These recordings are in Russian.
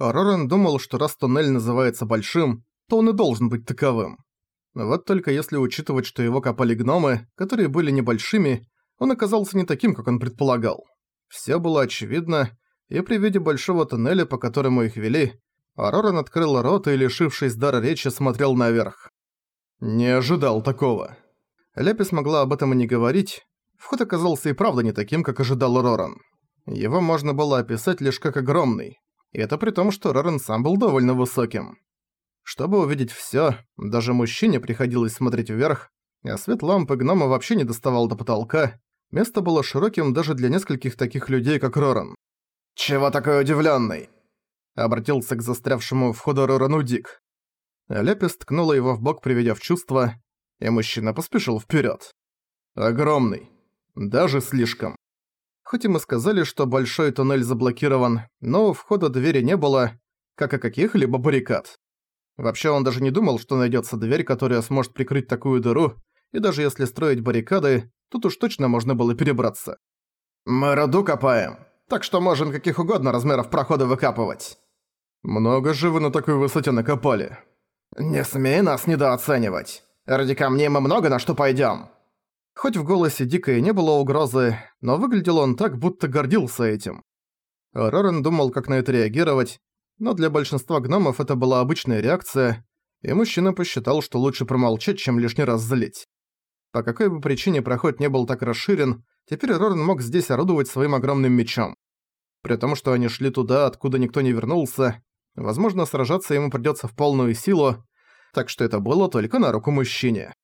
Роран думал, что раз туннель называется большим, то он и должен быть таковым. Вот только если учитывать, что его копали гномы, которые были небольшими, он оказался не таким, как он предполагал. Всё было очевидно, и при виде большого туннеля, по которому их вели, Роран открыл рот и, лишившись дара речи, смотрел наверх. Не ожидал такого. Ляпис смогла об этом и не говорить. Вход оказался и правда не таким, как ожидал Роран. Его можно было описать лишь как огромный. И это при том, что Роран сам был довольно высоким. Чтобы увидеть всё, даже мужчине приходилось смотреть вверх, а свет лампы гнома вообще не доставал до потолка. Место было широким даже для нескольких таких людей, как Роран. «Чего такой удивлённый?» Обратился к застрявшему входу Рорану Дик. Лепис ткнула его в бок, приведя в чувство, и мужчина поспешил вперед. Огромный. Даже слишком. Хоть и мы сказали, что большой туннель заблокирован, но входа двери не было, как и каких-либо баррикад. Вообще он даже не думал, что найдется дверь, которая сможет прикрыть такую дыру, и даже если строить баррикады, тут уж точно можно было перебраться. «Мы роду копаем, так что можем каких угодно размеров прохода выкапывать». «Много же вы на такой высоте накопали?» «Не смей нас недооценивать. Ради камней мы много на что пойдём». Хоть в голосе Дика и не было угрозы, но выглядел он так, будто гордился этим. Рорен думал, как на это реагировать, но для большинства гномов это была обычная реакция, и мужчина посчитал, что лучше промолчать, чем лишний раз злить. По какой бы причине проход не был так расширен, теперь Рорен мог здесь орудовать своим огромным мечом. При том, что они шли туда, откуда никто не вернулся, Возможно, сражаться ему придётся в полную силу, так что это было только на руку мужчине.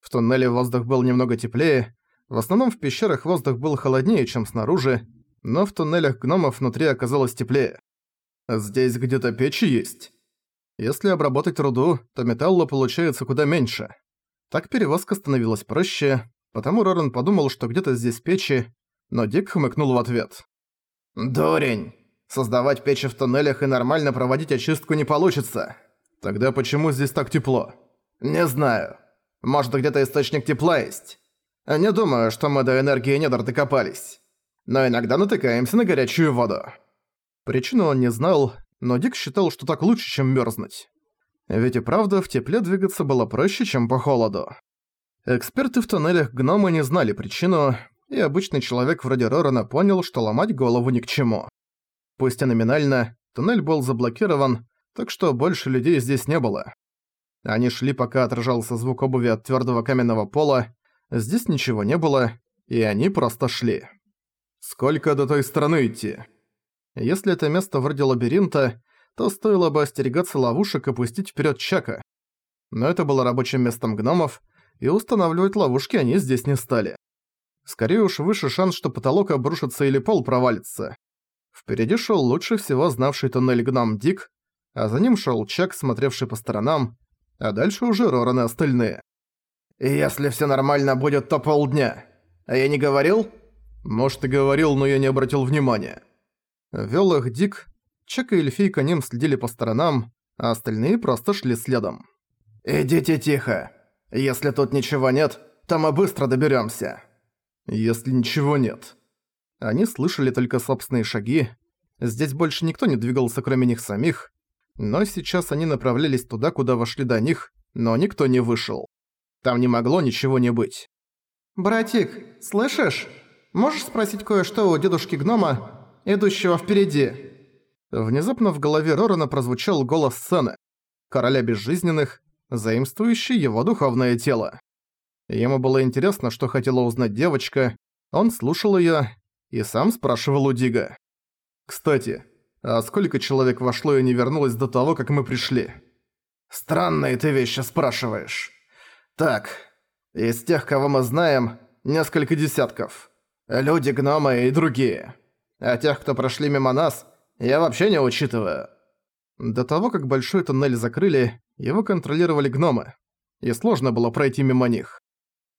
В туннеле воздух был немного теплее, в основном в пещерах воздух был холоднее, чем снаружи, но в туннелях гномов внутри оказалось теплее. Здесь где-то печи есть. Если обработать руду, то металла получается куда меньше. Так перевозка становилась проще, потому Роран подумал, что где-то здесь печи, но Дик хмыкнул в ответ. «Дурень! Создавать печи в туннелях и нормально проводить очистку не получится. Тогда почему здесь так тепло? Не знаю. Может, где-то источник тепла есть. Не думаю, что мы до энергии недр докопались. Но иногда натыкаемся на горячую воду. Причину он не знал, но Дик считал, что так лучше, чем мёрзнуть. Ведь и правда, в тепле двигаться было проще, чем по холоду. Эксперты в туннелях гномы не знали причину, и обычный человек вроде Рорана понял, что ломать голову ни к чему. Пусть и номинально, туннель был заблокирован, так что больше людей здесь не было. Они шли, пока отражался звук обуви от твердого каменного пола, здесь ничего не было, и они просто шли. Сколько до той стороны идти? Если это место вроде лабиринта, то стоило бы остерегаться ловушек и пустить вперед Чака. Но это было рабочим местом гномов, и устанавливать ловушки они здесь не стали. Скорее уж выше шанс, что потолок обрушится или пол провалится. Впереди шел лучше всего знавший туннель гном Дик, а за ним шел Чак, смотревший по сторонам, а дальше уже Роран и остальные. «Если все нормально будет, то полдня. А я не говорил?» «Может, и говорил, но я не обратил внимания». Вёл их Дик, Чак и эльфийка ним следили по сторонам, а остальные просто шли следом. «Идите тихо. Если тут ничего нет, то мы быстро доберёмся». «Если ничего нет», они слышали только собственные шаги. Здесь больше никто не двигался, кроме них самих. Но сейчас они направлялись туда, куда вошли до них, но никто не вышел. Там не могло ничего не быть. «Братик, слышишь? Можешь спросить кое-что у дедушки гнома, идущего впереди?» Внезапно в голове Рорана прозвучал голос сцены, короля безжизненных, заимствующий его духовное тело. Ему было интересно, что хотела узнать девочка, он слушал её и сам спрашивал у Дига. «Кстати, а сколько человек вошло и не вернулось до того, как мы пришли?» «Странные ты вещи спрашиваешь. Так, из тех, кого мы знаем, несколько десятков. Люди, гномы и другие. А тех, кто прошли мимо нас, я вообще не учитываю». До того, как большой туннель закрыли, его контролировали гномы, и сложно было пройти мимо них.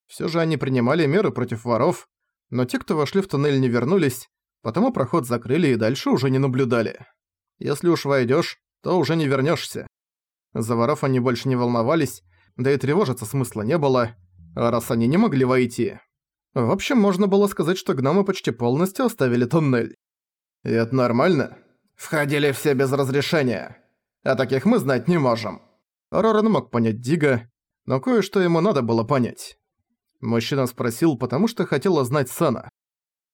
Всё же они принимали меры против воров, но те, кто вошли в туннель, не вернулись, потому проход закрыли и дальше уже не наблюдали. Если уж войдёшь, то уже не вернёшься. За воров они больше не волновались, да и тревожиться смысла не было, раз они не могли войти. В общем, можно было сказать, что гномы почти полностью оставили туннель. И это нормально. «Входили все без разрешения. А таких мы знать не можем». Роран мог понять Дига, но кое-что ему надо было понять. Мужчина спросил, потому что хотел знать Сана.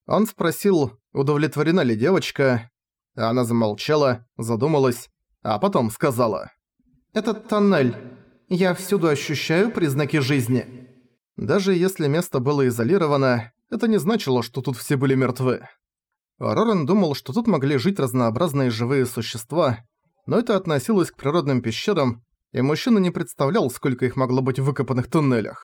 Он спросил, удовлетворена ли девочка. Она замолчала, задумалась, а потом сказала. «Этот тоннель. Я всюду ощущаю признаки жизни». Даже если место было изолировано, это не значило, что тут все были мертвы. Роран думал, что тут могли жить разнообразные живые существа, но это относилось к природным пещерам, и мужчина не представлял, сколько их могло быть в выкопанных туннелях.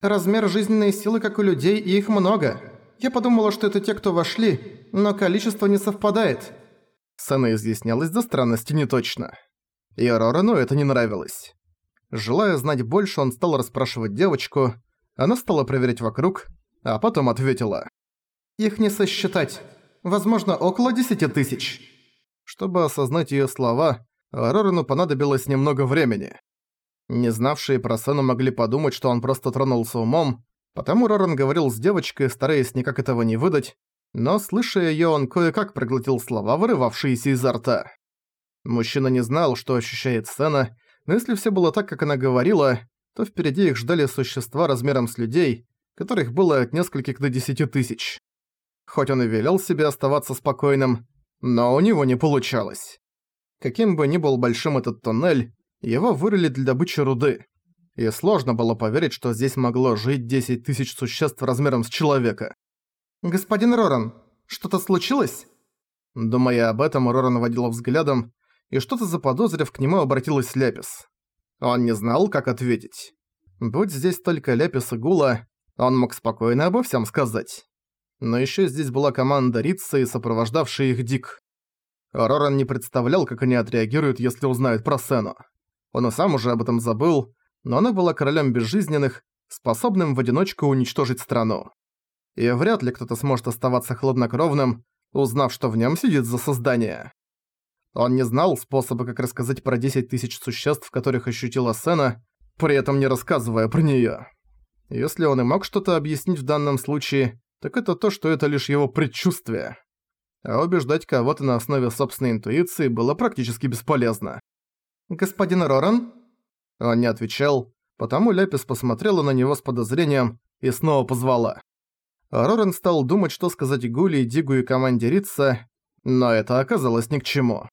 «Размер жизненной силы, как у людей, и их много. Я подумала, что это те, кто вошли, но количество не совпадает». Сцена изъяснялась до странности неточно. И Рорану это не нравилось. Желая знать больше, он стал расспрашивать девочку. Она стала проверять вокруг, а потом ответила. «Их не сосчитать. Возможно, около десяти тысяч». Чтобы осознать её слова, Рорану понадобилось немного времени. Не знавшие про Сэна могли подумать, что он просто тронулся умом, потому Роран говорил с девочкой, стараясь никак этого не выдать, но, слыша её, он кое-как проглотил слова, вырывавшиеся изо рта. Мужчина не знал, что ощущает Сэна, но если всё было так, как она говорила, то впереди их ждали существа размером с людей, которых было от нескольких до десяти тысяч. Хоть он и велел себе оставаться спокойным, но у него не получалось. Каким бы ни был большим этот тоннель, его вырыли для добычи руды. И сложно было поверить, что здесь могло жить 10 тысяч существ размером с человека. «Господин Роран, что-то случилось?» Думая об этом, Роран водила взглядом, и что-то заподозрив, к нему обратилась Ляпис. Он не знал, как ответить. Будь здесь только Ляпис и Гула, он мог спокойно обо всем сказать. Но ещё здесь была команда Рица и сопровождавший их Дик. Роран не представлял, как они отреагируют, если узнают про Сену. Он и сам уже об этом забыл, но она была королем безжизненных, способным в одиночку уничтожить страну. И вряд ли кто-то сможет оставаться хладнокровным, узнав, что в нем сидит за создание. Он не знал способа, как рассказать про 10 тысяч существ, которых ощутила Сена, при этом не рассказывая про неё. Если он и мог что-то объяснить в данном случае, так это то, что это лишь его предчувствие. А убеждать кого-то на основе собственной интуиции было практически бесполезно. «Господин Роран?» Он не отвечал, потому Ляпис посмотрела на него с подозрением и снова позвала. Роран стал думать, что сказать Гули, Дигу и команде Рица, но это оказалось ни к чему.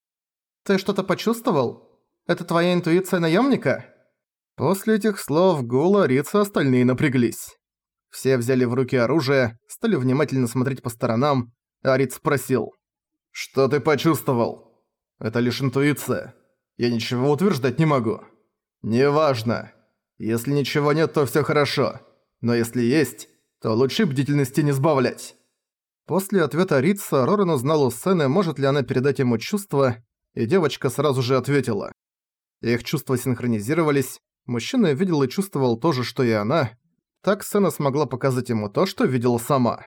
«Ты что-то почувствовал? Это твоя интуиция наемника?» После этих слов Гула, Рица остальные напряглись. Все взяли в руки оружие, стали внимательно смотреть по сторонам, а Риц спросил. «Что ты почувствовал?» «Это лишь интуиция. Я ничего утверждать не могу». «Неважно. Если ничего нет, то всё хорошо. Но если есть, то лучше бдительности не сбавлять». После ответа Рица Рорен узнал у сцены, может ли она передать ему чувства, и девочка сразу же ответила. Их чувства синхронизировались, мужчина видел и чувствовал то же, что и она. Так сцена смогла показать ему то, что видела сама.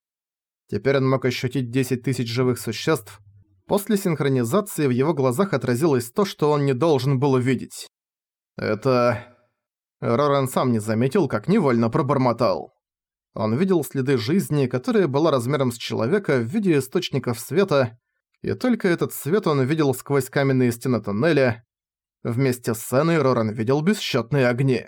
Теперь он мог ощутить 10 тысяч живых существ. После синхронизации в его глазах отразилось то, что он не должен был увидеть. Это... Роран сам не заметил, как невольно пробормотал. Он видел следы жизни, которая была размером с человека в виде источников света, и только этот свет он видел сквозь каменные стены тоннеля. Вместе с сценой Роран видел бесчетные огни.